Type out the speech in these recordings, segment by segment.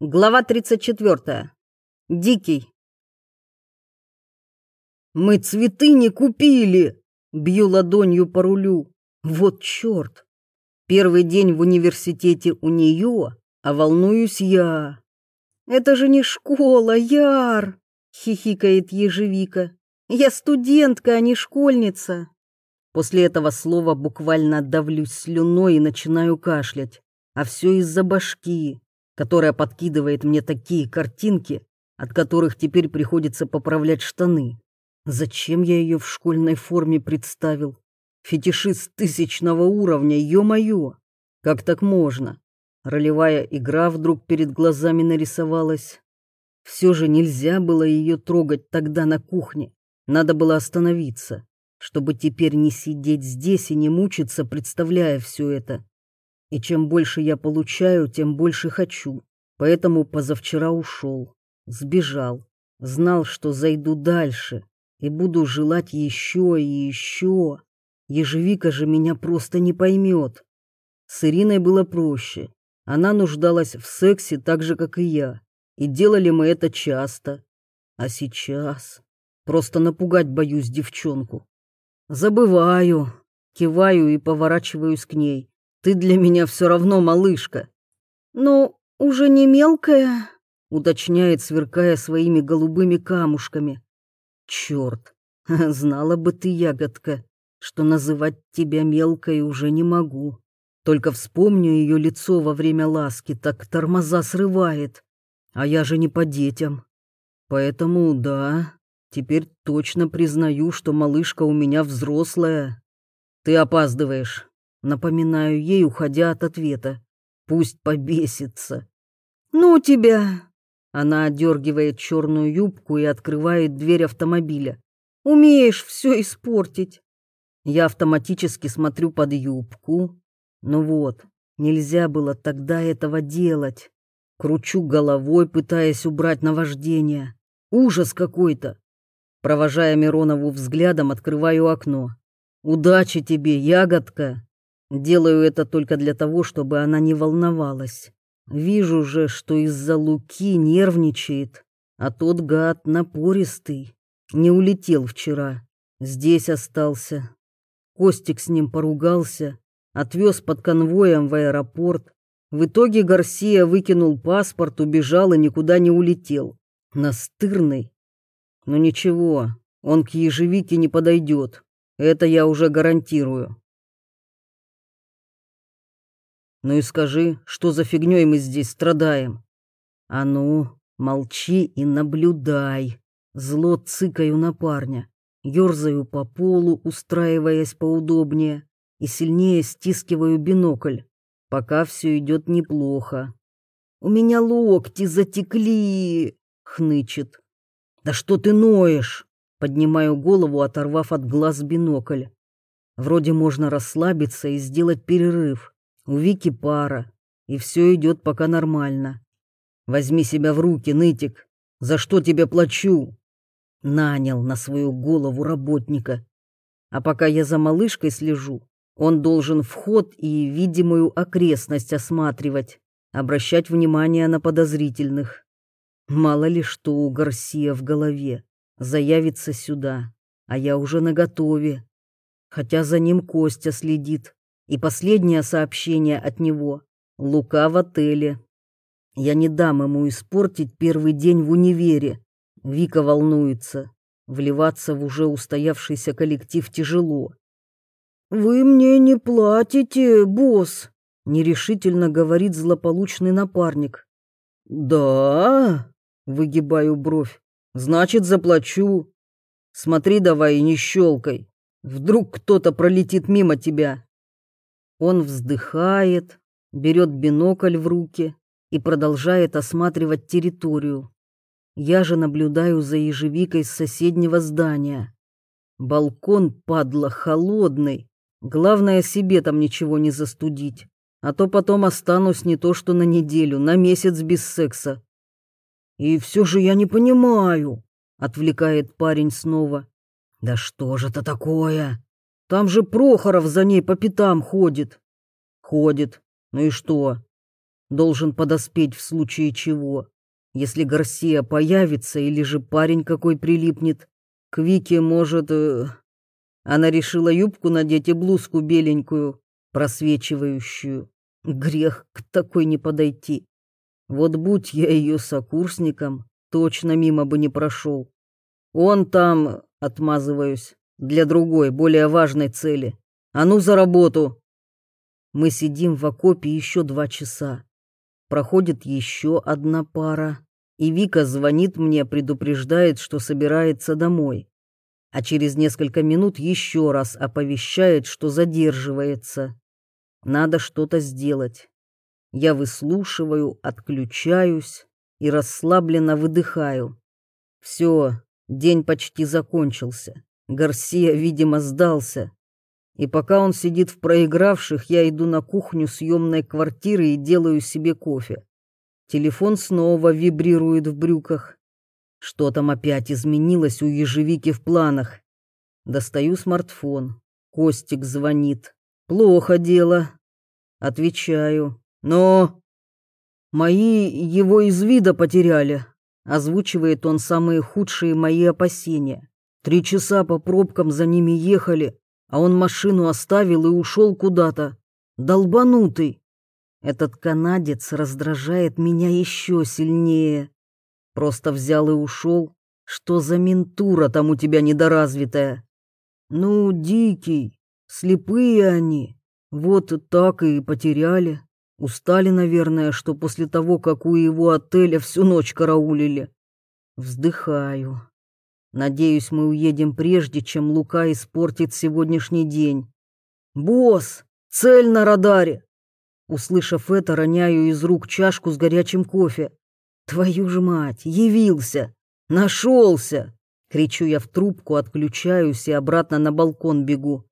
Глава 34. Дикий. «Мы цветы не купили!» Бью ладонью по рулю. Вот черт! Первый день в университете у нее, а волнуюсь я. «Это же не школа, Яр!» — хихикает ежевика. «Я студентка, а не школьница!» После этого слова буквально давлюсь слюной и начинаю кашлять. А все из-за башки которая подкидывает мне такие картинки, от которых теперь приходится поправлять штаны. Зачем я ее в школьной форме представил? Фетишист тысячного уровня, ё-моё! Как так можно? Ролевая игра вдруг перед глазами нарисовалась. Все же нельзя было ее трогать тогда на кухне. Надо было остановиться, чтобы теперь не сидеть здесь и не мучиться, представляя все это. И чем больше я получаю, тем больше хочу. Поэтому позавчера ушел, сбежал, знал, что зайду дальше и буду желать еще и еще. Ежевика же меня просто не поймет. С Ириной было проще. Она нуждалась в сексе так же, как и я. И делали мы это часто. А сейчас просто напугать боюсь девчонку. Забываю, киваю и поворачиваюсь к ней. Ты для меня все равно малышка. Ну, уже не мелкая, уточняет, сверкая своими голубыми камушками. Черт, знала бы ты, ягодка, что называть тебя мелкой уже не могу. Только вспомню ее лицо во время ласки, так тормоза срывает. А я же не по детям. Поэтому, да, теперь точно признаю, что малышка у меня взрослая. Ты опаздываешь. Напоминаю ей, уходя от ответа. Пусть побесится. «Ну тебя!» Она одергивает черную юбку и открывает дверь автомобиля. «Умеешь все испортить!» Я автоматически смотрю под юбку. Ну вот, нельзя было тогда этого делать. Кручу головой, пытаясь убрать наваждение. Ужас какой-то. Провожая Миронову взглядом, открываю окно. «Удачи тебе, ягодка!» Делаю это только для того, чтобы она не волновалась. Вижу же, что из-за Луки нервничает, а тот гад напористый. Не улетел вчера, здесь остался. Костик с ним поругался, отвез под конвоем в аэропорт. В итоге Гарсия выкинул паспорт, убежал и никуда не улетел. Настырный. Но ничего, он к ежевике не подойдет. Это я уже гарантирую. Ну и скажи, что за фигней мы здесь страдаем? А ну, молчи и наблюдай. Зло цыкаю на парня, ерзаю по полу, устраиваясь поудобнее, и сильнее стискиваю бинокль. Пока все идет неплохо. «У меня локти затекли!» — хнычет. «Да что ты ноешь?» — поднимаю голову, оторвав от глаз бинокль. Вроде можно расслабиться и сделать перерыв. У Вики пара, и все идет пока нормально. Возьми себя в руки, нытик. За что тебе плачу? Нанял на свою голову работника. А пока я за малышкой слежу, он должен вход и видимую окрестность осматривать, обращать внимание на подозрительных. Мало ли что у Гарсия в голове. Заявится сюда, а я уже наготове. Хотя за ним Костя следит. И последнее сообщение от него. Лука в отеле. Я не дам ему испортить первый день в универе. Вика волнуется. Вливаться в уже устоявшийся коллектив тяжело. «Вы мне не платите, босс», — нерешительно говорит злополучный напарник. «Да?» — выгибаю бровь. «Значит, заплачу. Смотри давай и не щелкай. Вдруг кто-то пролетит мимо тебя». Он вздыхает, берет бинокль в руки и продолжает осматривать территорию. Я же наблюдаю за ежевикой с соседнего здания. Балкон, падла, холодный. Главное, себе там ничего не застудить. А то потом останусь не то что на неделю, на месяц без секса. И все же я не понимаю, отвлекает парень снова. Да что же это такое? Там же Прохоров за ней по пятам ходит. Ходит. Ну и что? должен подоспеть в случае чего. Если Гарсия появится или же парень какой прилипнет, к Вике может... Э... Она решила юбку надеть и блузку беленькую, просвечивающую. Грех к такой не подойти. Вот будь я ее сокурсником, точно мимо бы не прошел. Он там, отмазываюсь, для другой, более важной цели. А ну за работу! Мы сидим в окопе еще два часа. Проходит еще одна пара, и Вика звонит мне, предупреждает, что собирается домой. А через несколько минут еще раз оповещает, что задерживается. Надо что-то сделать. Я выслушиваю, отключаюсь и расслабленно выдыхаю. Все, день почти закончился. Гарсия, видимо, сдался. И пока он сидит в проигравших, я иду на кухню съемной квартиры и делаю себе кофе. Телефон снова вибрирует в брюках. Что там опять изменилось у ежевики в планах? Достаю смартфон. Костик звонит. Плохо дело. Отвечаю. Но... Мои его из вида потеряли. Озвучивает он самые худшие мои опасения. Три часа по пробкам за ними ехали, а он машину оставил и ушел куда-то. Долбанутый. Этот канадец раздражает меня еще сильнее. Просто взял и ушел. Что за ментура там у тебя недоразвитая? Ну, дикий, слепые они. Вот так и потеряли. Устали, наверное, что после того, как у его отеля всю ночь караулили. Вздыхаю. Надеюсь, мы уедем прежде, чем Лука испортит сегодняшний день. «Босс! Цель на радаре!» Услышав это, роняю из рук чашку с горячим кофе. «Твою же мать! Явился! Нашелся!» Кричу я в трубку, отключаюсь и обратно на балкон бегу.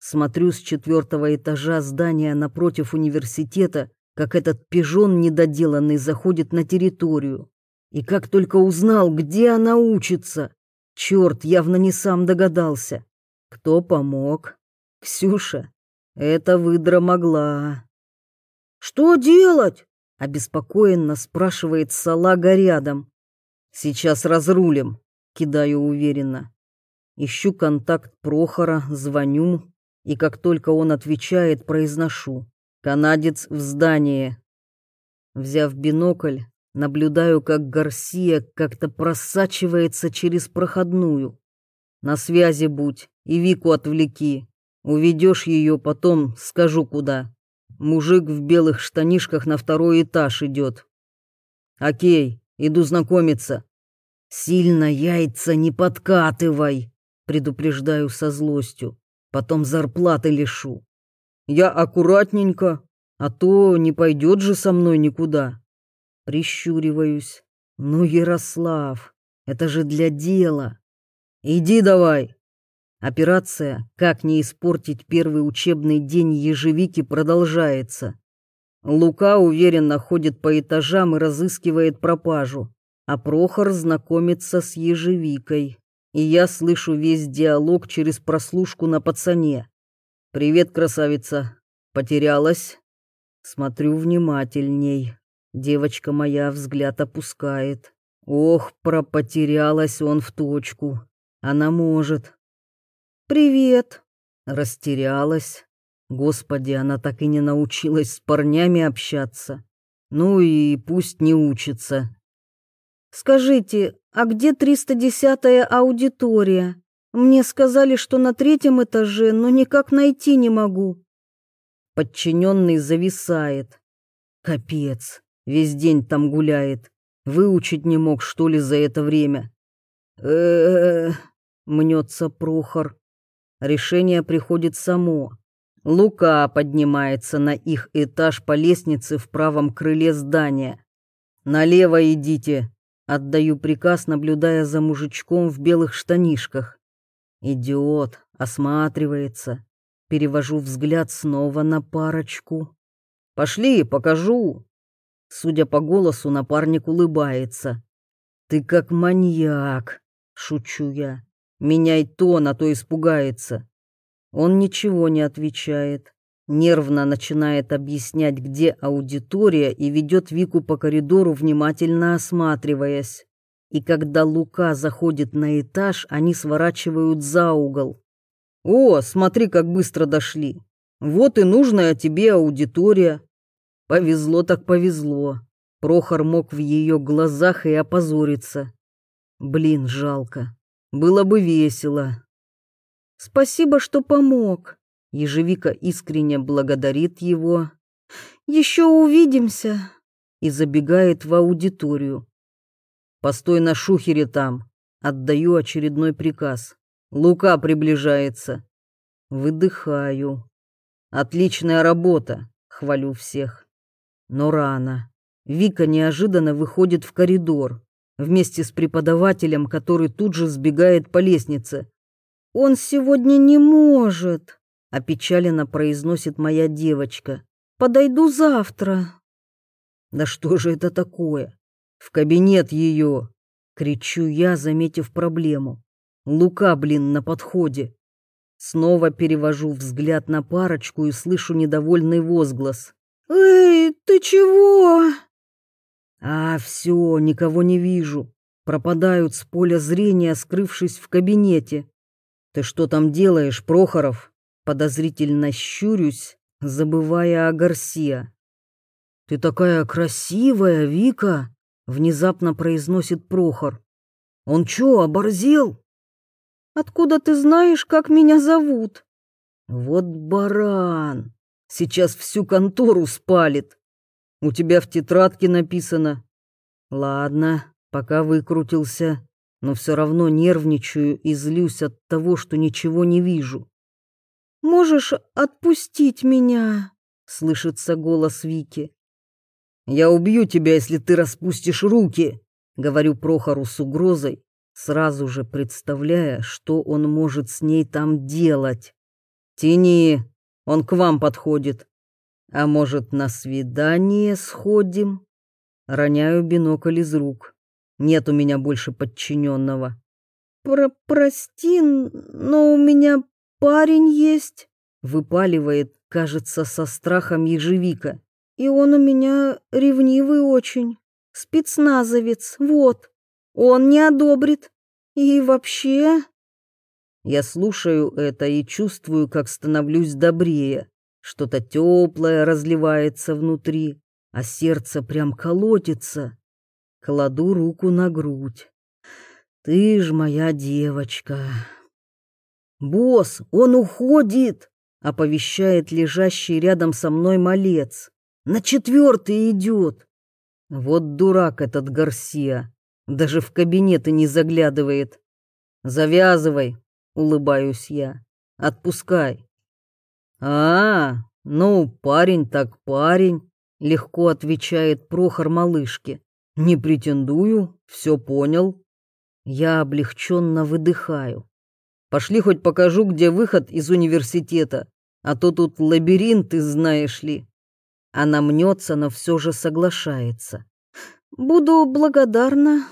Смотрю с четвертого этажа здания напротив университета, как этот пижон недоделанный заходит на территорию. И как только узнал, где она учится, Черт, явно не сам догадался. Кто помог? Ксюша. Это выдра могла. «Что делать?» — обеспокоенно спрашивает салага рядом. «Сейчас разрулим», — кидаю уверенно. Ищу контакт Прохора, звоню, и как только он отвечает, произношу. «Канадец в здании». Взяв бинокль, Наблюдаю, как Гарсия как-то просачивается через проходную. На связи будь и Вику отвлеки. Уведешь ее, потом скажу куда. Мужик в белых штанишках на второй этаж идет. Окей, иду знакомиться. Сильно яйца не подкатывай, предупреждаю со злостью. Потом зарплаты лишу. Я аккуратненько, а то не пойдет же со мной никуда. Прищуриваюсь. Ну, Ярослав, это же для дела. Иди давай. Операция «Как не испортить первый учебный день ежевики» продолжается. Лука уверенно ходит по этажам и разыскивает пропажу, а Прохор знакомится с ежевикой. И я слышу весь диалог через прослушку на пацане. «Привет, красавица. Потерялась?» Смотрю внимательней. Девочка моя взгляд опускает. Ох, пропотерялась он в точку. Она может. «Привет!» Растерялась. Господи, она так и не научилась с парнями общаться. Ну и пусть не учится. «Скажите, а где 310-я аудитория? Мне сказали, что на третьем этаже, но никак найти не могу». Подчиненный зависает. Капец. Весь день там гуляет. Выучить не мог, что ли, за это время? э мнется Прохор. Решение приходит само. Лука поднимается на их этаж по лестнице в правом крыле здания. «Налево идите», — отдаю приказ, наблюдая за мужичком в белых штанишках. Идиот, осматривается. Перевожу взгляд снова на парочку. «Пошли, покажу», Судя по голосу, напарник улыбается. «Ты как маньяк!» — шучу я. «Меняй тон, а то испугается». Он ничего не отвечает. нервно начинает объяснять, где аудитория, и ведет Вику по коридору, внимательно осматриваясь. И когда Лука заходит на этаж, они сворачивают за угол. «О, смотри, как быстро дошли! Вот и нужная тебе аудитория!» Повезло так повезло. Прохор мог в ее глазах и опозориться. Блин, жалко. Было бы весело. Спасибо, что помог. Ежевика искренне благодарит его. Еще увидимся. И забегает в аудиторию. Постой на шухере там. Отдаю очередной приказ. Лука приближается. Выдыхаю. Отличная работа. Хвалю всех. Но рано. Вика неожиданно выходит в коридор вместе с преподавателем, который тут же сбегает по лестнице. «Он сегодня не может», — опечаленно произносит моя девочка. «Подойду завтра». «Да что же это такое? В кабинет ее!» — кричу я, заметив проблему. «Лука, блин, на подходе». Снова перевожу взгляд на парочку и слышу недовольный возглас. «Эй, ты чего?» А, все, никого не вижу. Пропадают с поля зрения, скрывшись в кабинете. Ты что там делаешь, Прохоров? Подозрительно щурюсь, забывая о Гарсия. Ты такая красивая, Вика, внезапно произносит Прохор. Он чё, оборзел? Откуда ты знаешь, как меня зовут? Вот баран. Сейчас всю контору спалит. У тебя в тетрадке написано. Ладно, пока выкрутился, но все равно нервничаю и злюсь от того, что ничего не вижу. «Можешь отпустить меня?» — слышится голос Вики. «Я убью тебя, если ты распустишь руки», — говорю Прохору с угрозой, сразу же представляя, что он может с ней там делать. «Тяни, он к вам подходит». А может, на свидание сходим? Роняю бинокль из рук. Нет у меня больше подчиненного. Про прости, но у меня парень есть, выпаливает, кажется, со страхом ежевика. И он у меня ревнивый очень. Спецназовец, вот. Он не одобрит. И вообще... Я слушаю это и чувствую, как становлюсь добрее. Что-то теплое разливается внутри, а сердце прям колотится. Кладу руку на грудь. Ты ж моя девочка. Босс, он уходит, оповещает лежащий рядом со мной малец. На четвертый идет. Вот дурак этот Гарсия. Даже в кабинеты не заглядывает. Завязывай, улыбаюсь я. Отпускай. «А, ну, парень так парень», — легко отвечает Прохор малышке. «Не претендую, все понял». Я облегченно выдыхаю. «Пошли хоть покажу, где выход из университета, а то тут лабиринт, ты знаешь ли». Она мнется, но все же соглашается. «Буду благодарна».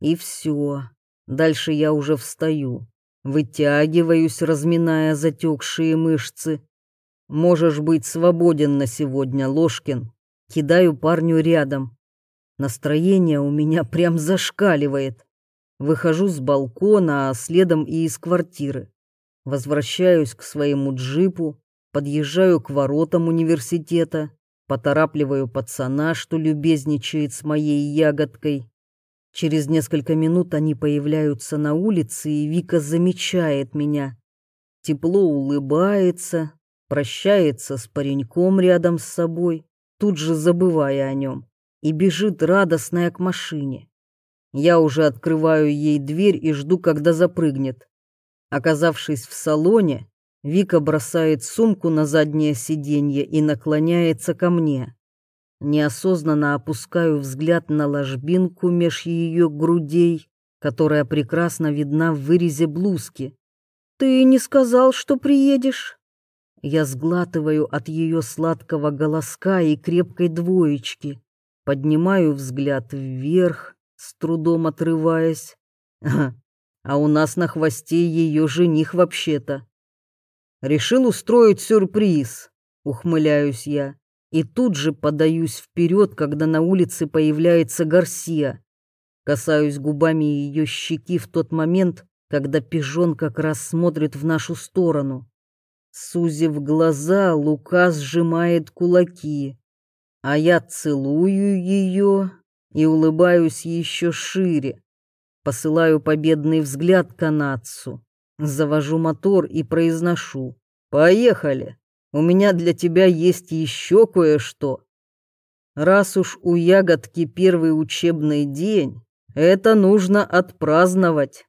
И все. Дальше я уже встаю. Вытягиваюсь, разминая затекшие мышцы. Можешь быть свободен на сегодня, Ложкин. Кидаю парню рядом. Настроение у меня прям зашкаливает. Выхожу с балкона, а следом и из квартиры. Возвращаюсь к своему джипу, подъезжаю к воротам университета, поторапливаю пацана, что любезничает с моей ягодкой. Через несколько минут они появляются на улице, и Вика замечает меня. Тепло улыбается, прощается с пареньком рядом с собой, тут же забывая о нем, и бежит радостная к машине. Я уже открываю ей дверь и жду, когда запрыгнет. Оказавшись в салоне, Вика бросает сумку на заднее сиденье и наклоняется ко мне. Неосознанно опускаю взгляд на ложбинку меж ее грудей, которая прекрасно видна в вырезе блузки. «Ты не сказал, что приедешь?» Я сглатываю от ее сладкого голоска и крепкой двоечки. Поднимаю взгляд вверх, с трудом отрываясь. А, у нас на хвосте ее жених вообще-то. Решил устроить сюрприз, ухмыляюсь я. И тут же подаюсь вперед, когда на улице появляется Гарсия. Касаюсь губами ее щеки в тот момент, когда пижон как раз смотрит в нашу сторону. Сузив глаза, Лука сжимает кулаки, а я целую ее и улыбаюсь еще шире. Посылаю победный взгляд канадцу, завожу мотор и произношу «Поехали, у меня для тебя есть еще кое-что». Раз уж у ягодки первый учебный день, это нужно отпраздновать.